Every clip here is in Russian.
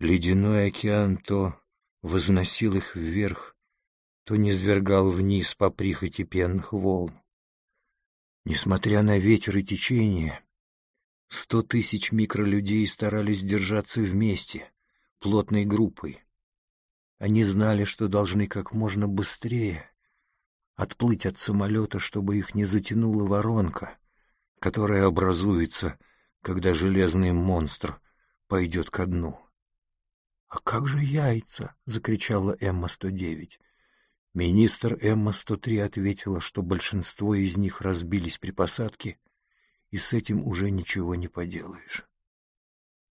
Ледяной океан то возносил их вверх, то низвергал вниз по прихоти пенных волн. Несмотря на ветер и течение, сто тысяч микролюдей старались держаться вместе, плотной группой. Они знали, что должны как можно быстрее отплыть от самолета, чтобы их не затянула воронка, которая образуется, когда железный монстр пойдет ко дну. «А как же яйца?» — закричала Эмма-109. Министр Эмма-103 ответила, что большинство из них разбились при посадке, и с этим уже ничего не поделаешь.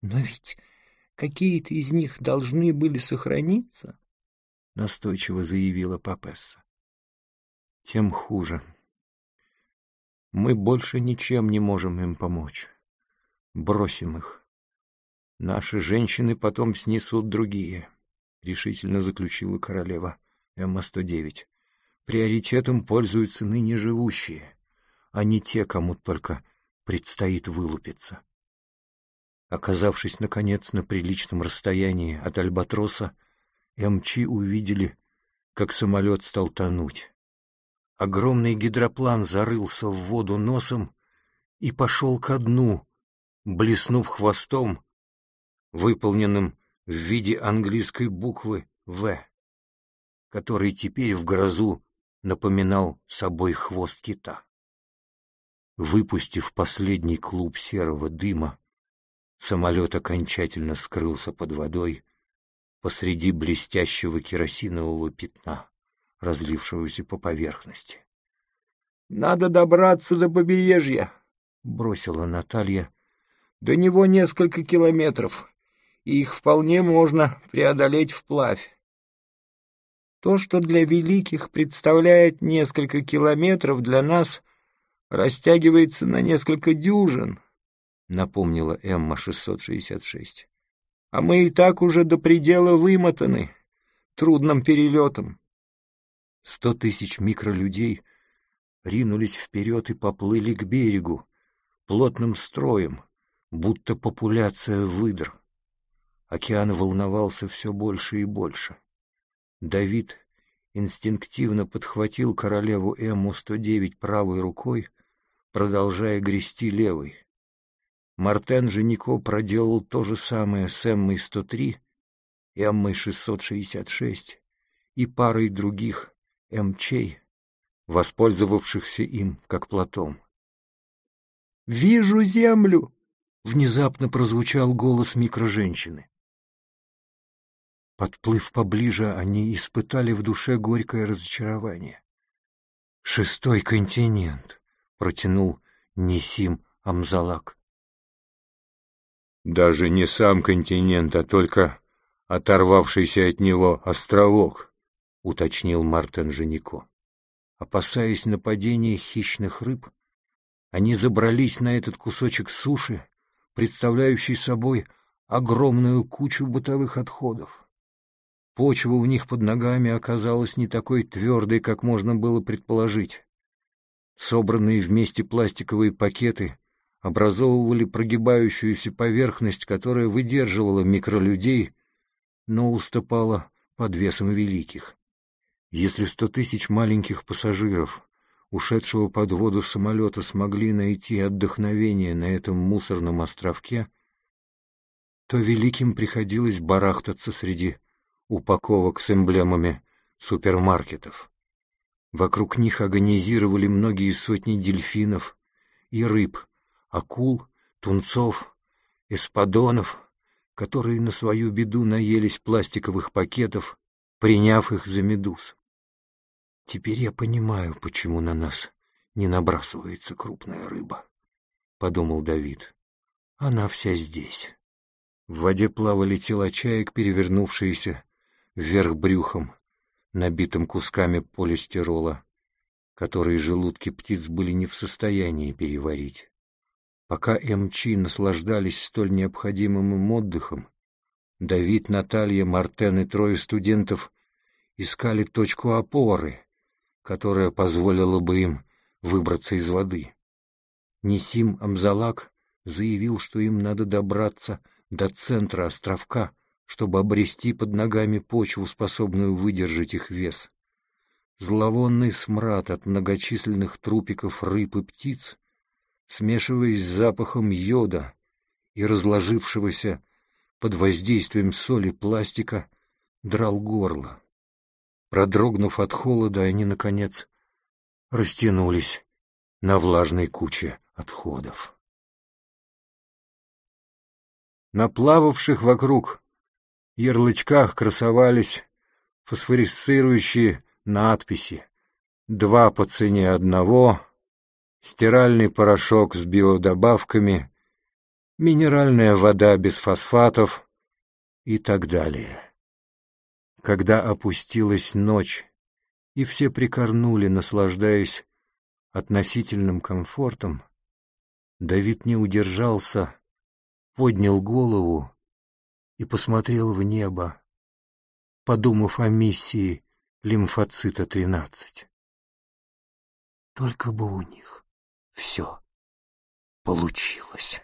«Но ведь какие-то из них должны были сохраниться?» — настойчиво заявила Папесса. «Тем хуже. Мы больше ничем не можем им помочь. Бросим их. Наши женщины потом снесут другие, — решительно заключила королева М-109. Приоритетом пользуются ныне живущие, а не те, кому только предстоит вылупиться. Оказавшись, наконец, на приличном расстоянии от Альбатроса, МЧ увидели, как самолет стал тонуть. Огромный гидроплан зарылся в воду носом и пошел ко дну, блеснув хвостом выполненным в виде английской буквы «В», который теперь в грозу напоминал собой хвост кита. Выпустив последний клуб серого дыма, самолет окончательно скрылся под водой посреди блестящего керосинового пятна, разлившегося по поверхности. — Надо добраться до побережья, — бросила Наталья. — До него несколько километров и их вполне можно преодолеть вплавь. То, что для великих представляет несколько километров, для нас растягивается на несколько дюжин, — напомнила Эмма-666. А мы и так уже до предела вымотаны трудным перелетом. Сто тысяч микролюдей ринулись вперед и поплыли к берегу, плотным строем, будто популяция выдр. Океан волновался все больше и больше. Давид инстинктивно подхватил королеву Эмму-109 правой рукой, продолжая грести левой. Мартен Женико проделал то же самое с Эммой-103, Эммой-666 и парой других МЧей, воспользовавшихся им как платом. «Вижу землю!» — внезапно прозвучал голос микроженщины. Подплыв поближе, они испытали в душе горькое разочарование. «Шестой континент», — протянул Несим Амзалак. «Даже не сам континент, а только оторвавшийся от него островок», — уточнил Мартен Женико. Опасаясь нападения хищных рыб, они забрались на этот кусочек суши, представляющий собой огромную кучу бытовых отходов. Почва у них под ногами оказалась не такой твердой, как можно было предположить. Собранные вместе пластиковые пакеты образовывали прогибающуюся поверхность, которая выдерживала микролюдей, но уступала под весом великих. Если сто тысяч маленьких пассажиров, ушедшего под воду самолета, смогли найти отдохновение на этом мусорном островке, то великим приходилось барахтаться среди упаковок с эмблемами супермаркетов. Вокруг них агонизировали многие сотни дельфинов и рыб, акул, тунцов, эспадонов, которые на свою беду наелись пластиковых пакетов, приняв их за медуз. Теперь я понимаю, почему на нас не набрасывается крупная рыба, — подумал Давид. Она вся здесь. В воде плавали тела чаек, перевернувшиеся вверх брюхом, набитым кусками полистирола, которые желудки птиц были не в состоянии переварить. Пока МЧ наслаждались столь необходимым им отдыхом, Давид, Наталья, Мартен и трое студентов искали точку опоры, которая позволила бы им выбраться из воды. Несим Амзалак заявил, что им надо добраться до центра островка, чтобы обрести под ногами почву, способную выдержать их вес. Зловонный смрад от многочисленных трупиков рыб и птиц, смешиваясь с запахом йода и разложившегося под воздействием соли пластика, драл горло. Продрогнув от холода, они, наконец, растянулись на влажной куче отходов. На плававших вокруг ярлычках красовались фосфорисцирующие надписи «Два по цене одного», «Стиральный порошок с биодобавками», «Минеральная вода без фосфатов» и так далее. Когда опустилась ночь, и все прикорнули, наслаждаясь относительным комфортом, Давид не удержался, поднял голову и посмотрел в небо, подумав о миссии лимфоцита-13. Только бы у них все получилось.